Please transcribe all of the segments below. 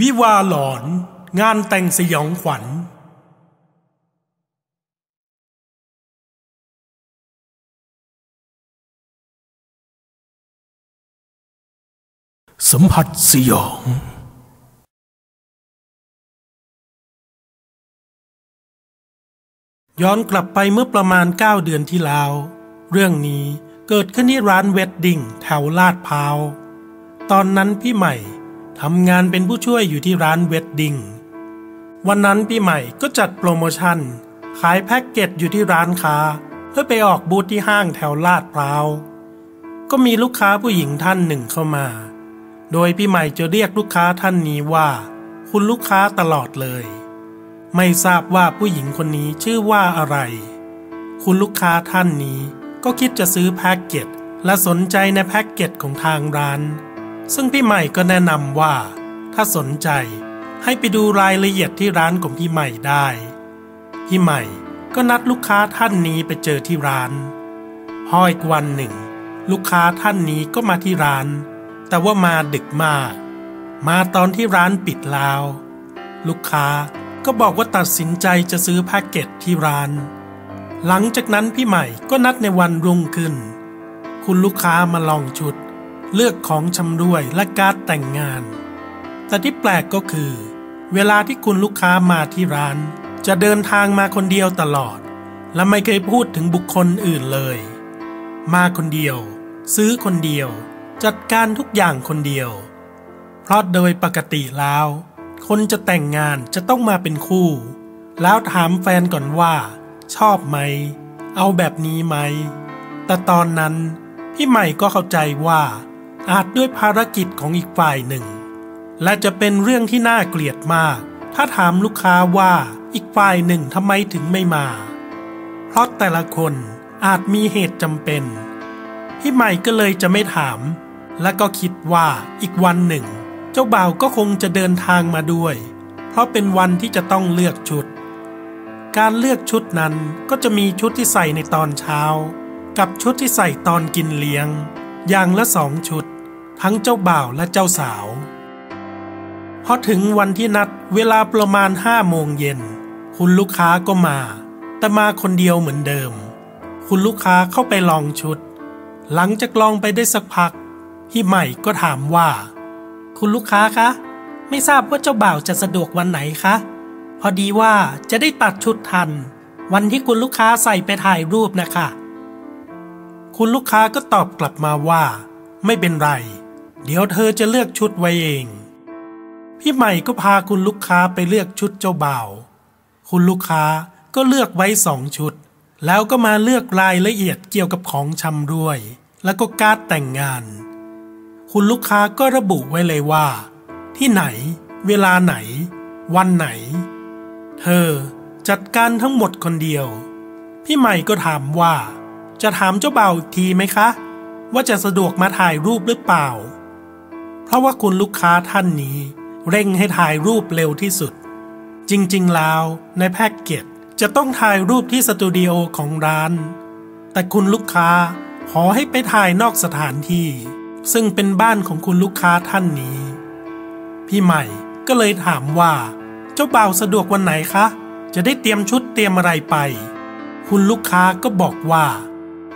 วิวาหลอน งานแต่งสยองขวัญ สัมผัสสยอง ย้อนกลับไปเมื่อประมาณ 9 เดือนที่แล้ว เรื่องนี้เกิดขึ้นที่ร้านเวดดิ้งแถวลาดพร้าว ตอนนั้นพี่ใหม่ ทำงานเป็นผู้ช่วยอยู่ที่ร้านเวดดิ้งวันนั้นพี่ใหม่ก็จัดโปรโมชั่น ขายแพ็กเกจอยู่ที่ร้านค้า เพื่อไปออกบูธที่ห้างแถวลาดพร้าว ก็มีลูกค้าผู้หญิงท่านหนึ่งเข้ามา โดยพี่ใหม่จะเรียกลูกค้าท่านนี้ว่า คุณลูกค้าตลอดเลย ไม่ทราบว่าผู้หญิงคนนี้ชื่อว่าอะไร คุณลูกค้าท่านนี้ก็คิดจะซื้อแพ็กเกจและสนใจในแพ็กเกจของทางร้าน ซึ่งพี่ใหม่ก็แนะนำว่า ถ้าสนใจให้ไปดูรายละเอียดที่ร้านของพี่ใหม่ได้ พี่ใหม่ก็นัดลูกค้าท่านนี้ไปเจอที่ร้านพออีกวันหนึ่ง ลูกค้าท่านนี้ก็มาที่ร้าน แต่ว่ามาดึกมาก มาตอนที่ร้านปิดแล้ว ลูกค้าก็บอกว่าตัดสินใจจะซื้อแพ็กเกจที่ร้าน หลังจากนั้นพี่ใหม่ก็นัดในวันรุ่งขึ้น คุณลูกค้ามาลองชุด เลือกของชำร่วยและการ์ดแต่งงาน แต่ที่แปลกก็คือ เวลาที่คุณลูกค้ามาที่ร้าน จะเดินทางมาคนเดียวตลอด และไม่เคยพูดถึงบุคคลอื่นเลย มาคนเดียว ซื้อคนเดียว จัดการทุกอย่างคนเดียว เพราะโดยปกติแล้ว คนจะแต่งงานจะต้องมาเป็นคู่ แล้วถามแฟนก่อนว่า ชอบไหม เอาแบบนี้ไหมแต่ตอนนั้นพี่ใหม่ก็เข้าใจว่า อาจด้วยภารกิจของอีกฝ่ายหนึ่ง และจะเป็นเรื่องที่น่าเกลียดมาก ถ้าถามลูกค้าว่าอีกฝ่ายหนึ่งทำไมถึงไม่มา เพราะแต่ละคนอาจมีเหตุจำเป็น พี่ใหม่ก็เลยจะไม่ถาม และก็คิดว่าอีกวันหนึ่ง เจ้าบ่าวก็คงจะเดินทางมาด้วย เพราะเป็นวันที่จะต้องเลือกชุด การเลือกชุดนั้นก็จะมีชุดที่ใส่ในตอนเช้า กับชุดที่ใส่ตอนกินเลี้ยง อย่างละสองชุด ทั้งเจ้าบ่าวและเจ้าสาวพอถึงวันที่นัดเวลาประมาณห้าโมงเย็น คุณลูกค้าก็มา แต่มาคนเดียวเหมือนเดิม คุณลูกค้าเข้าไปลองชุด หลังจากลองไปได้สักพัก พี่ใหม่ก็ถามว่า คุณลูกค้าคะ ไม่ทราบว่าเจ้าบ่าวจะสะดวกวันไหนคะ พอดีว่าจะได้ตัดชุดทัน วันที่คุณลูกค้าใส่ไปถ่ายรูปนะคะ คุณลูกค้าก็ตอบกลับมาว่า ไม่เป็นไร เดี๋ยวเธอจะเลือกชุดไว้เอง พี่ใหม่ก็พาคุณลูกค้าไปเลือกชุดเจ้าบ่าว คุณลูกค้าก็เลือกไว้สองชุด แล้วก็มาเลือกรายละเอียดเกี่ยวกับของชำด้วย แล้วก็การ์ดแต่งงาน คุณลูกค้าก็ระบุไว้เลยว่า ที่ไหน เวลาไหน วันไหน เธอจัดการทั้งหมดคนเดียว พี่ใหม่ก็ถามว่า จะถามเจ้าบ่าวอีกทีไหมคะ ว่าจะสะดวกมาถ่ายรูปหรือเปล่า ราะว่าคุณลูกค้าท่านนี้ เร่งให้ถ่ายรูปเร็วที่สุด จริงๆ แล้วในแพ็กเกจจะต้องถ่ายรูปที่สตูดิโอของร้าน แต่คุณลูกค้าขอให้ไปถ่ายนอกสถานที่ ซึ่งเป็นบ้านของคุณลูกค้าท่านนี้ พี่ใหม่ก็เลยถามว่า เจ้าบ่าวสะดวกวันไหนคะ จะได้เตรียมชุดเตรียมอะไรไป คุณลูกค้าก็บอกว่า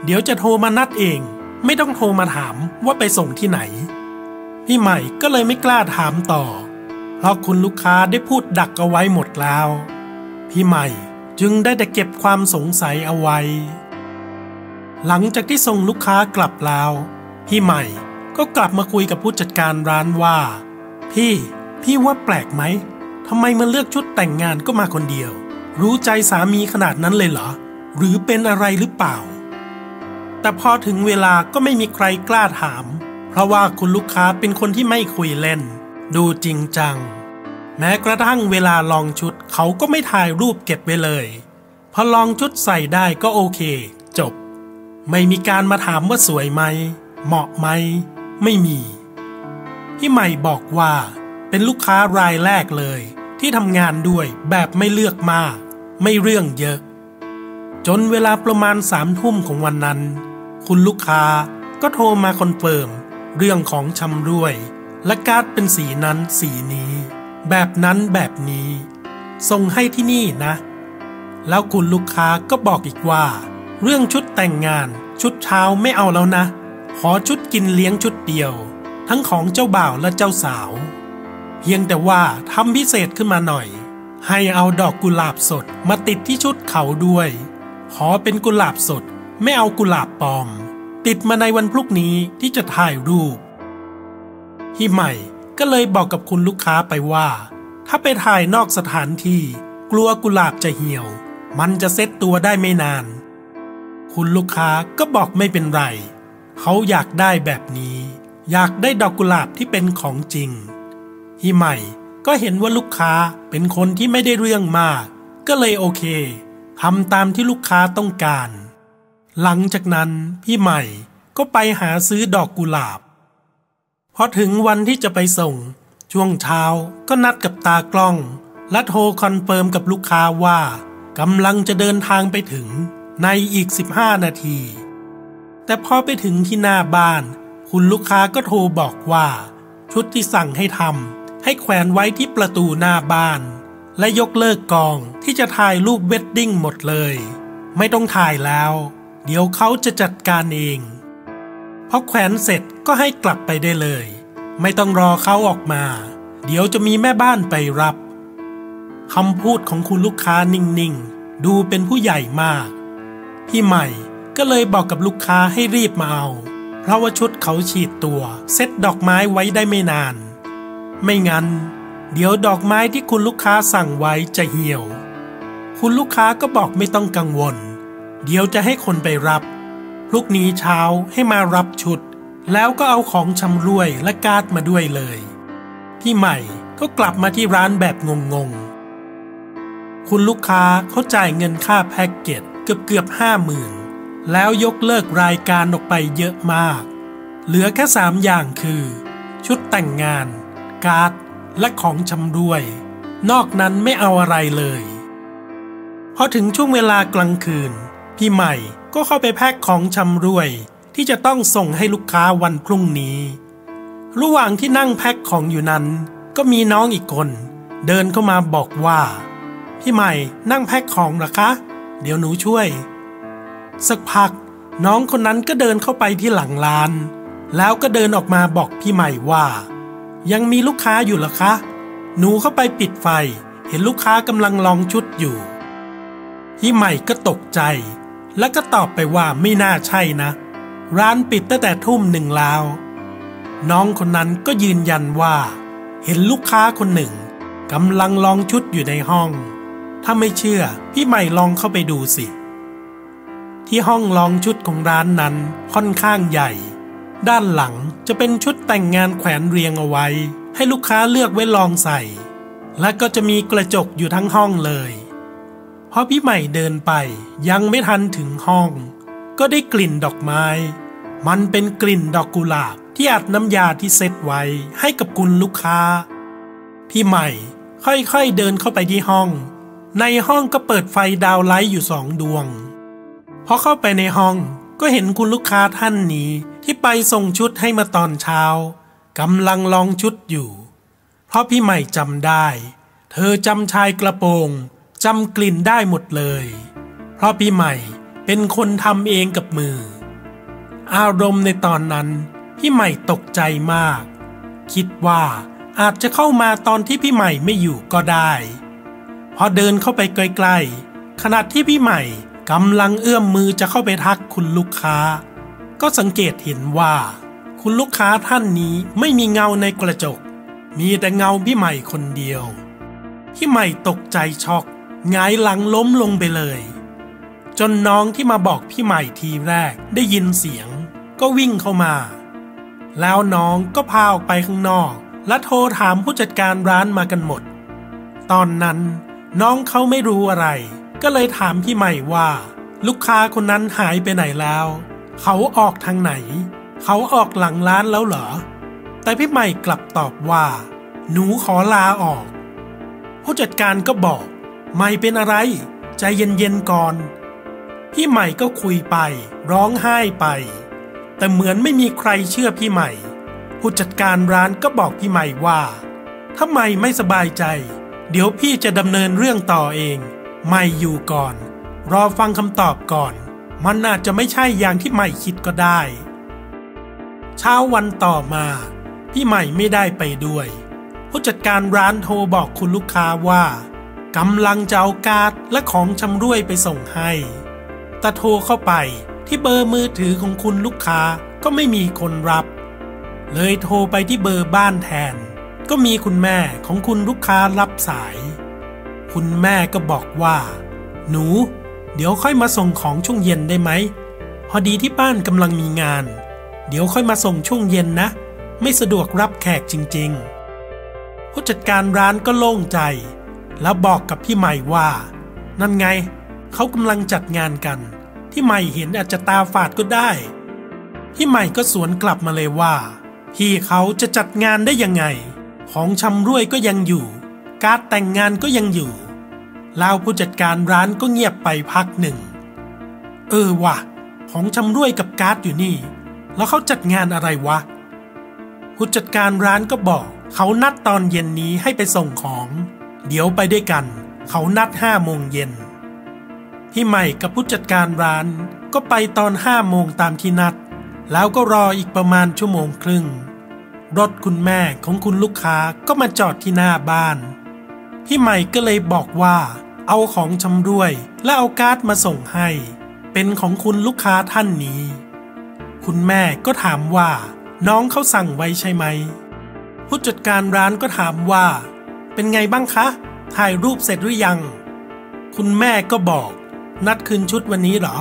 เดี๋ยวจะโทรมานัดเอง ไม่ต้องโทรมาถามว่าไปส่งที่ไหน พี่ใหม่ก็เลยไม่กล้าถามต่อ เพราะคุณลูกค้าได้พูดดักเอาไว้หมดแล้ว พี่ใหม่จึงได้แต่เก็บความสงสัยเอาไว้ หลังจากที่ส่งลูกค้ากลับแล้ว พี่ใหม่ก็กลับมาคุยกับผู้จัดการร้านว่า พี่ พี่ว่าแปลกไหมทำไมมาเลือกชุดแต่งงานก็มาคนเดียว รู้ใจสามีขนาดนั้นเลยเหรอ หรือเป็นอะไรหรือเปล่า แต่พอถึงเวลาก็ไม่มีใครกล้าถาม ราะว่าคุณลูกค้าเป็นคนที่ไม่คุยเล่น ดูจริงจัง แม้กระทั่งเวลาลองชุดเขาก็ไม่ถ่ายรูปเก็บไว้เลย พอลองชุดใส่ได้ก็โอเค จบ ไม่มีการมาถามว่าสวยไหม เหมาะไหม ไม่มี พี่ใหม่บอกว่า เป็นลูกค้ารายแรกเลย ที่ทำงานด้วยแบบไม่เลือกมาก ไม่เรื่องเยอะ จนเวลาประมาณสามทุ่มของวันนั้น คุณลูกค้าก็โทรมา confirm เรื่องของชำร่วย และการ์ดเป็นสีนั้นสีนี้ แบบนั้นแบบนี้ ส่งให้ที่นี่นะ แล้วคุณลูกค้าก็บอกอีกว่า เรื่องชุดแต่งงานชุดเช้าไม่เอาแล้วนะ ขอชุดกินเลี้ยงชุดเดียว ทั้งของเจ้าบ่าวและเจ้าสาว เพียงแต่ว่าทำพิเศษขึ้นมาหน่อย ให้เอาดอกกุหลาบสดมาติดที่ชุดเขาด้วย ขอเป็นกุหลาบสดไม่เอากุหลาบปลอม ติดมาในวันพรุ่งนี้ที่จะถ่ายรูปพี่ใหม่ก็เลยบอกกับคุณลูกค้าไปว่า ถ้าไปถ่ายนอกสถานที่ กลัวกุหลาบจะเหี่ยว มันจะเซ็ตตัวได้ไม่นาน คุณลูกค้าก็บอกไม่เป็นไร เขาอยากได้แบบนี้ อยากได้ดอกกุหลาบที่เป็นของจริงพี่ใหม่ก็เห็นว่าลูกค้าเป็นคนที่ไม่ได้เรื่องมาก ก็เลยโอเคทำตามที่ลูกค้าต้องการ หลังจากนั้นพี่ใหม่ก็ไปหาซื้อดอกกุหลาบ พอถึงวันที่จะไปส่ง ช่วงเช้าก็นัดกับตากล้อง และโทร confirm กับลูกค้าว่ากำลังจะเดินทางไปถึงในอีก 15 นาที แต่พอไปถึงที่หน้าบ้าน คุณลูกค้าก็โทรบอกว่า ชุดที่สั่งให้ทำให้แขวนไว้ที่ประตูหน้าบ้าน และยกเลิกกองที่จะถ่ายรูปเวดดิ้งหมดเลย ไม่ต้องถ่ายแล้ว เดี๋ยวเขาจะจัดการเองพอแขวนเสร็จก็ให้กลับไปได้เลย ไม่ต้องรอเขาออกมา เดี๋ยวจะมีแม่บ้านไปรับคำพูดของคุณลูกค้านิ่งๆ ดูเป็นผู้ใหญ่มาก พี่ใหม่ก็เลยบอกกับลูกค้าให้รีบมาเอา เพราะว่าชุดเขาฉีดตัว เซ็ตดอกไม้ไว้ได้ไม่นาน ไม่งั้น เดี๋ยวดอกไม้ที่คุณลูกค้าสั่งไว้จะเหี่ยว คุณลูกค้าก็บอกไม่ต้องกังวล เดี๋ยวจะให้คนไปรับ พรุ่งนี้เช้าให้มารับชุด แล้วก็เอาของชำรวยและการ์ดมาด้วยเลย พี่ใหม่ก็กลับมาที่ร้านแบบงงๆ คุณลูกค้าเขาจ่ายเงินค่าแพ็กเกจเกือบเกือบห้าหมื่นแล้วยกเลิกรายการออกไปเยอะมาก เหลือแค่สามอย่างคือ ชุดแต่งงาน การ์ดและของชำรวย นอกนั้นไม่เอาอะไรเลย พอถึงช่วงเวลากลางคืน พี่ใหม่ก็เข้าไปแพ็คของชำรวย ที่จะต้องส่งให้ลูกค้าวันพรุ่งนี้ ระหว่างที่นั่งแพ็คของอยู่นั้น ก็มีน้องอีกคน เดินเข้ามาบอกว่า พี่ใหม่นั่งแพ็คของหรอคะ เดี๋ยวหนูช่วย สักพัก น้องคนนั้นก็เดินเข้าไปที่หลังร้าน แล้วก็เดินออกมาบอกพี่ใหม่ว่า ยังมีลูกค้าอยู่หรอคะ หนูเข้าไปปิดไฟ เห็นลูกค้ากำลังลองชุดอยู่พี่ใหม่ก็ตกใจ แล้วก็ตอบไปว่าไม่น่าใช่นะ ร้านปิดตั้งแต่ทุ่มหนึ่งแล้ว น้องคนนั้นก็ยืนยันว่า เห็นลูกค้าคนหนึ่งกำลังลองชุดอยู่ในห้อง ถ้าไม่เชื่อพี่ใหม่ลองเข้าไปดูสิ ที่ห้องลองชุดของร้านนั้นค่อนข้างใหญ่ ด้านหลังจะเป็นชุดแต่งงานแขวนเรียงเอาไว้ ให้ลูกค้าเลือกไว้ลองใส่ และก็จะมีกระจกอยู่ทั้งห้องเลย พอพี่ใหม่เดินไปยังไม่ทันถึงห้อง ก็ได้กลิ่นดอกไม้ มันเป็นกลิ่นดอกกุหลาบที่อัดน้ำยาที่เซตไว้ให้กับคุณลูกค้า พี่ใหม่ค่อยๆเดินเข้าไปที่ห้อง ในห้องก็เปิดไฟดาวไลท์อยู่สองดวงพอเข้าไปในห้องก็เห็นคุณลูกค้าท่านนี้ที่ไปส่งชุดให้มาตอนเช้ากำลังลองชุดอยู่ เพราะพี่ใหม่จำได้ เธอจำชายกระโปรง จำกลิ่นได้หมดเลย เพราะพี่ใหม่เป็นคนทำเองกับมือ อารมณ์ในตอนนั้นพี่ใหม่ตกใจมาก คิดว่าอาจจะเข้ามาตอนที่พี่ใหม่ไม่อยู่ก็ได้พอเดินเข้าไปใกล้ๆขณะที่พี่ใหม่กำลังเอื้อมมือจะเข้าไปทักคุณลูกค้า ก็สังเกตเห็นว่า คุณลูกค้าท่านนี้ไม่มีเงาในกระจก มีแต่เงาพี่ใหม่คนเดียว พี่ใหม่ตกใจช็อก หงายหลังล้มลงไปเลย จนน้องที่มาบอกพี่ใหม่ทีแรกได้ยินเสียง ก็วิ่งเข้ามา แล้วน้องก็พาออกไปข้างนอก และโทรถามผู้จัดการร้านมากันหมด ตอนนั้นน้องเขาไม่รู้อะไร ก็เลยถามพี่ใหม่ว่า ลูกค้าคนนั้นหายไปไหนแล้ว เขาออกทางไหน เขาออกหลังร้านแล้วเหรอ แต่พี่ใหม่กลับตอบว่า หนูขอลาออก ผู้จัดการก็บอก ไม่เป็นอะไร ใจเย็นๆก่อน พี่ใหม่ก็คุยไป ร้องไห้ไป แต่เหมือนไม่มีใครเชื่อพี่ใหม่ ผู้จัดการร้านก็บอกพี่ใหม่ว่าถ้าไม่ไม่สบายใจ เดี๋ยวพี่จะดำเนินเรื่องต่อเอง ไม่อยู่ก่อน รอฟังคำตอบก่อน มันอาจจะไม่ใช่อย่างที่ไม่คิดก็ได้ เช้าวันต่อมา พี่ใหม่ไม่ได้ไปด้วย ผู้จัดการร้านโทรบอกคุณลูกค้าว่า กำลังจะเอาการ์ดและของชำร่วยไปส่งให้ แต่โทรเข้าไปที่เบอร์มือถือของคุณลูกค้าก็ไม่มีคนรับ เลยโทรไปที่เบอร์บ้านแทน ก็มีคุณแม่ของคุณลูกค้ารับสาย คุณแม่ก็บอกว่า หนู เดี๋ยวค่อยมาส่งของช่วงเย็นได้ไหม พอดีที่บ้านกำลังมีงาน เดี๋ยวค่อยมาส่งช่วงเย็นนะ ไม่สะดวกรับแขกจริง ๆ ผู้จัดการร้านก็โล่งใจ แล้วบอกกับพี่ใหม่ว่า นั่นไง เขากำลังจัดงานกันที่ใหม่เห็นอาจจะตาฝาดก็ได้ พี่ใหม่ก็สวนกลับมาเลยว่า พี่เขาจะจัดงานได้ยังไง ของชำร่วยก็ยังอยู่ การดแต่งงานก็ยังอยู่แล้วผู้จัดการร้านก็เงียบไปพักหนึ่ง เออวะของชำร่วยกับการ์ดอยู่นี่ แล้วเขาจัดงานอะไรวะผู้จัดการร้านก็บอกเขานัดตอนเย็นนี้ให้ไปส่งของ เดี๋ยวไปด้วยกัน เขานัดห้าโมงเย็น พี่ใหม่กับผู้จัดการร้านก็ไปตอนห้าโมงตามที่นัด แล้วก็รออีกประมาณชั่วโมงครึ่ง รถคุณแม่ของคุณลูกค้าก็มาจอดที่หน้าบ้าน พี่ใหม่ก็เลยบอกว่า เอาของชำร่วยและเอาการ์ดมาส่งให้ เป็นของคุณลูกค้าท่านนี้ คุณแม่ก็ถามว่า น้องเขาสั่งไว้ใช่ไหมผู้จัดการร้านก็ถามว่า เป็นไงบ้างคะ ถ่ายรูปเสร็จหรือยัง คุณแม่ก็บอก นัดคืนชุดวันนี้เหรอ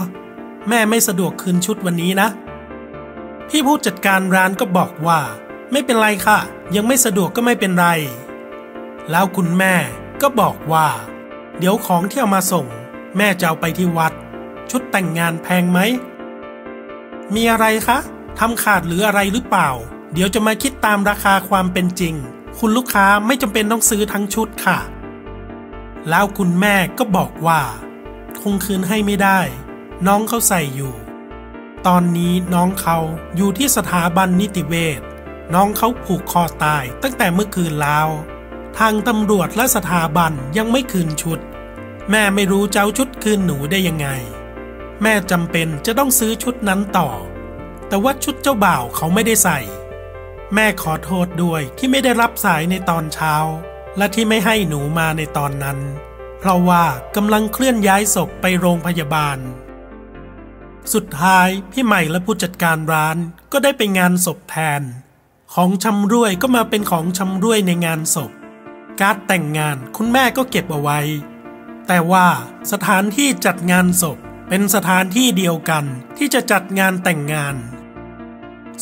แม่ไม่สะดวกคืนชุดวันนี้นะ พี่ผู้จัดการร้านก็บอกว่า ไม่เป็นไรค่ะ ยังไม่สะดวกก็ไม่เป็นไร แล้วคุณแม่ก็บอกว่า เดี๋ยวของที่เอามาส่ง แม่จะเอาไปที่วัด ชุดแต่งงานแพงไหม มีอะไรคะทำขาดหรืออะไรหรือเปล่า เดี๋ยวจะมาคิดตามราคาความเป็นจริง คุณลูกค้าไม่จำเป็นต้องซื้อทั้งชุดค่ะ แล้วคุณแม่ก็บอกว่า คงคืนให้ไม่ได้ น้องเขาใส่อยู่ ตอนนี้น้องเขาอยู่ที่สถาบันนิติเวชน้องเขาผูกคอตายตั้งแต่เมื่อคืนแล้ว ทางตำรวจและสถาบันยังไม่คืนชุด แม่ไม่รู้เจ้าชุดคืนหนูได้ยังไง แม่จำเป็นจะต้องซื้อชุดนั้นต่อ แต่ว่าชุดเจ้าบ่าวเขาไม่ได้ใส่ แม่ขอโทษด้วยที่ไม่ได้รับสายในตอนเช้า และที่ไม่ให้หนูมาในตอนนั้น เพราะว่ากำลังเคลื่อนย้ายศพไปโรงพยาบาล สุดท้ายพี่ใหม่และผู้จัดการร้านก็ได้ไปงานศพแทน ของชำร่วยก็มาเป็นของชำร่วยในงานศพ การ์ดแต่งงานคุณแม่ก็เก็บเอาไว้ แต่ว่าสถานที่จัดงานศพเป็นสถานที่เดียวกันที่จะจัดงานแต่งงาน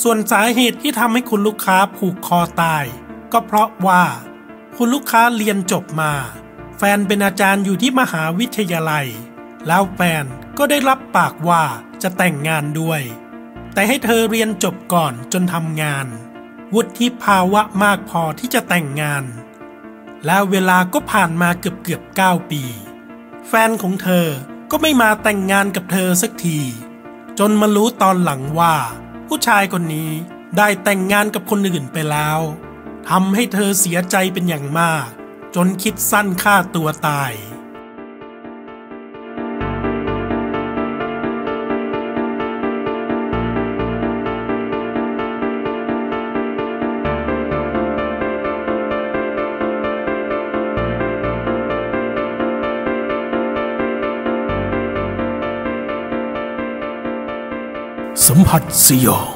ส่วนสาเหตุที่ทำให้คุณลูกค้าผูกคอตาย ก็เพราะว่า คุณลูกค้าเรียนจบมา แฟนเป็นอาจารย์อยู่ที่มหาวิทยาลัย แล้วแฟนก็ได้รับปากว่าจะแต่งงานด้วย แต่ให้เธอเรียนจบก่อนจนทำงาน วุฒิภาวะมากพอที่จะแต่งงาน แล้วเวลาก็ผ่านมาเกือบเกือบเก้าปี แฟนของเธอก็ไม่มาแต่งงานกับเธอสักที จนมารู้ตอนหลังว่า ผู้ชายคนนี้ได้แต่งงานกับคนอื่นไปแล้วทำให้เธอเสียใจเป็นอย่างมาก จนคิดสั้นฆ่าตัวตาย สัมผัสสยอง